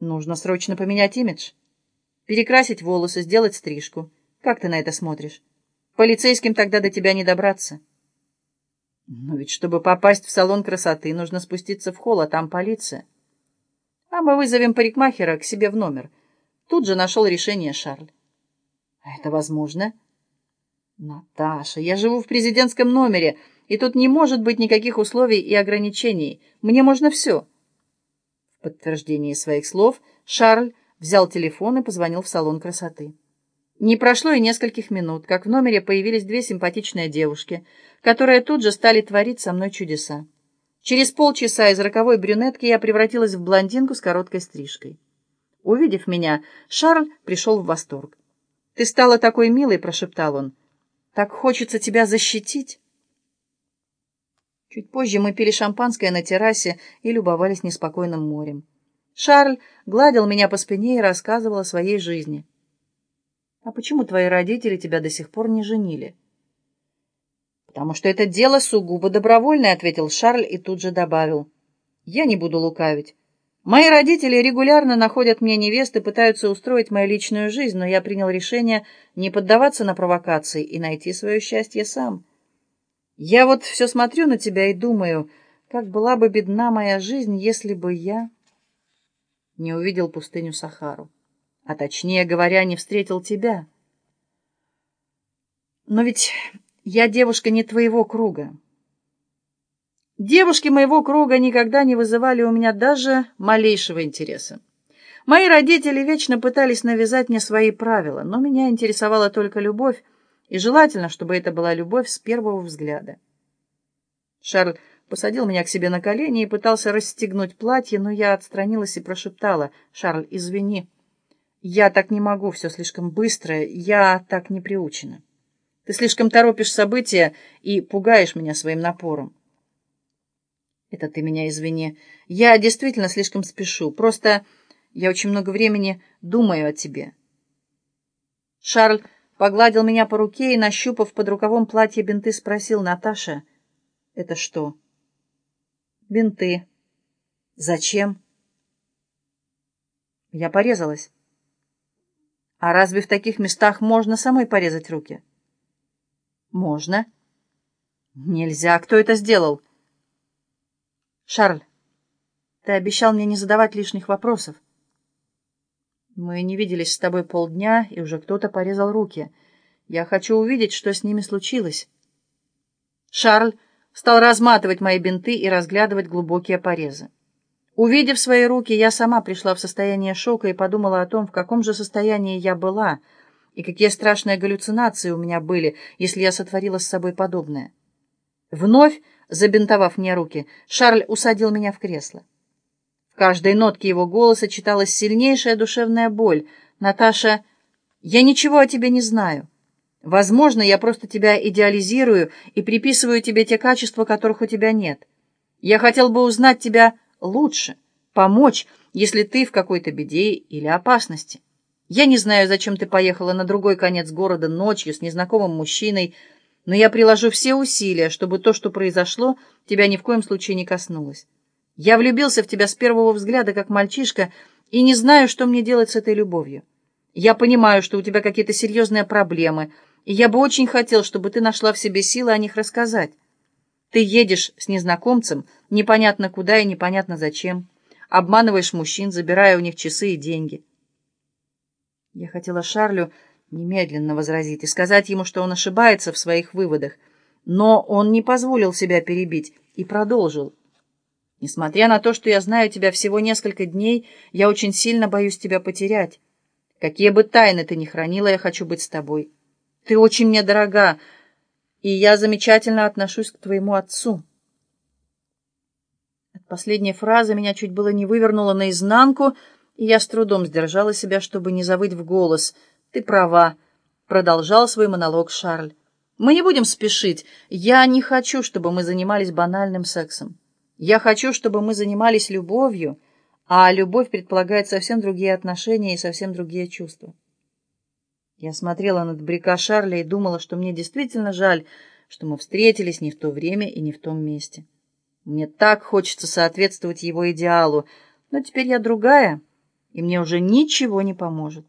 Нужно срочно поменять имидж. Перекрасить волосы, сделать стрижку. Как ты на это смотришь? Полицейским тогда до тебя не добраться. Но ведь, чтобы попасть в салон красоты, нужно спуститься в холл, а там полиция. А мы вызовем парикмахера к себе в номер. Тут же нашел решение Шарль. А это возможно? Наташа, я живу в президентском номере, и тут не может быть никаких условий и ограничений. Мне можно все. В подтверждение своих слов Шарль взял телефон и позвонил в салон красоты. Не прошло и нескольких минут, как в номере появились две симпатичные девушки, которые тут же стали творить со мной чудеса. Через полчаса из роковой брюнетки я превратилась в блондинку с короткой стрижкой. Увидев меня, Шарль пришел в восторг. «Ты стала такой милой», — прошептал он. «Так хочется тебя защитить». Чуть позже мы пили шампанское на террасе и любовались неспокойным морем. Шарль гладил меня по спине и рассказывал о своей жизни. «А почему твои родители тебя до сих пор не женили?» «Потому что это дело сугубо добровольное», — ответил Шарль и тут же добавил. «Я не буду лукавить. Мои родители регулярно находят мне невест и пытаются устроить мою личную жизнь, но я принял решение не поддаваться на провокации и найти свое счастье сам. Я вот все смотрю на тебя и думаю, как была бы бедна моя жизнь, если бы я...» не увидел пустыню Сахару, а точнее говоря, не встретил тебя. Но ведь я девушка не твоего круга. Девушки моего круга никогда не вызывали у меня даже малейшего интереса. Мои родители вечно пытались навязать мне свои правила, но меня интересовала только любовь, и желательно, чтобы это была любовь с первого взгляда. Шарль посадил меня к себе на колени и пытался расстегнуть платье, но я отстранилась и прошептала, «Шарль, извини, я так не могу, все слишком быстро, я так не приучена. Ты слишком торопишь события и пугаешь меня своим напором». «Это ты меня извини. Я действительно слишком спешу. Просто я очень много времени думаю о тебе». Шарль погладил меня по руке и, нащупав под рукавом платье бинты, спросил, «Наташа, это что?» бинты. Зачем? Я порезалась. А разве в таких местах можно самой порезать руки? Можно. Нельзя. Кто это сделал? Шарль, ты обещал мне не задавать лишних вопросов. Мы не виделись с тобой полдня, и уже кто-то порезал руки. Я хочу увидеть, что с ними случилось. Шарль стал разматывать мои бинты и разглядывать глубокие порезы. Увидев свои руки, я сама пришла в состояние шока и подумала о том, в каком же состоянии я была, и какие страшные галлюцинации у меня были, если я сотворила с собой подобное. Вновь, забинтовав мне руки, Шарль усадил меня в кресло. Каждой нотке его голоса читалась сильнейшая душевная боль. «Наташа, я ничего о тебе не знаю». Возможно, я просто тебя идеализирую и приписываю тебе те качества, которых у тебя нет. Я хотел бы узнать тебя лучше, помочь, если ты в какой-то беде или опасности. Я не знаю, зачем ты поехала на другой конец города ночью с незнакомым мужчиной, но я приложу все усилия, чтобы то, что произошло, тебя ни в коем случае не коснулось. Я влюбился в тебя с первого взгляда, как мальчишка, и не знаю, что мне делать с этой любовью. Я понимаю, что у тебя какие-то серьезные проблемы — и я бы очень хотел, чтобы ты нашла в себе силы о них рассказать. Ты едешь с незнакомцем, непонятно куда и непонятно зачем, обманываешь мужчин, забирая у них часы и деньги. Я хотела Шарлю немедленно возразить и сказать ему, что он ошибается в своих выводах, но он не позволил себя перебить и продолжил. Несмотря на то, что я знаю тебя всего несколько дней, я очень сильно боюсь тебя потерять. Какие бы тайны ты ни хранила, я хочу быть с тобой. Ты очень мне дорога, и я замечательно отношусь к твоему отцу. От последней фразы меня чуть было не вывернуло наизнанку, и я с трудом сдержала себя, чтобы не завыть в голос. «Ты права», — продолжал свой монолог Шарль. «Мы не будем спешить. Я не хочу, чтобы мы занимались банальным сексом. Я хочу, чтобы мы занимались любовью, а любовь предполагает совсем другие отношения и совсем другие чувства». Я смотрела на добряка Шарля и думала, что мне действительно жаль, что мы встретились не в то время и не в том месте. Мне так хочется соответствовать его идеалу, но теперь я другая, и мне уже ничего не поможет.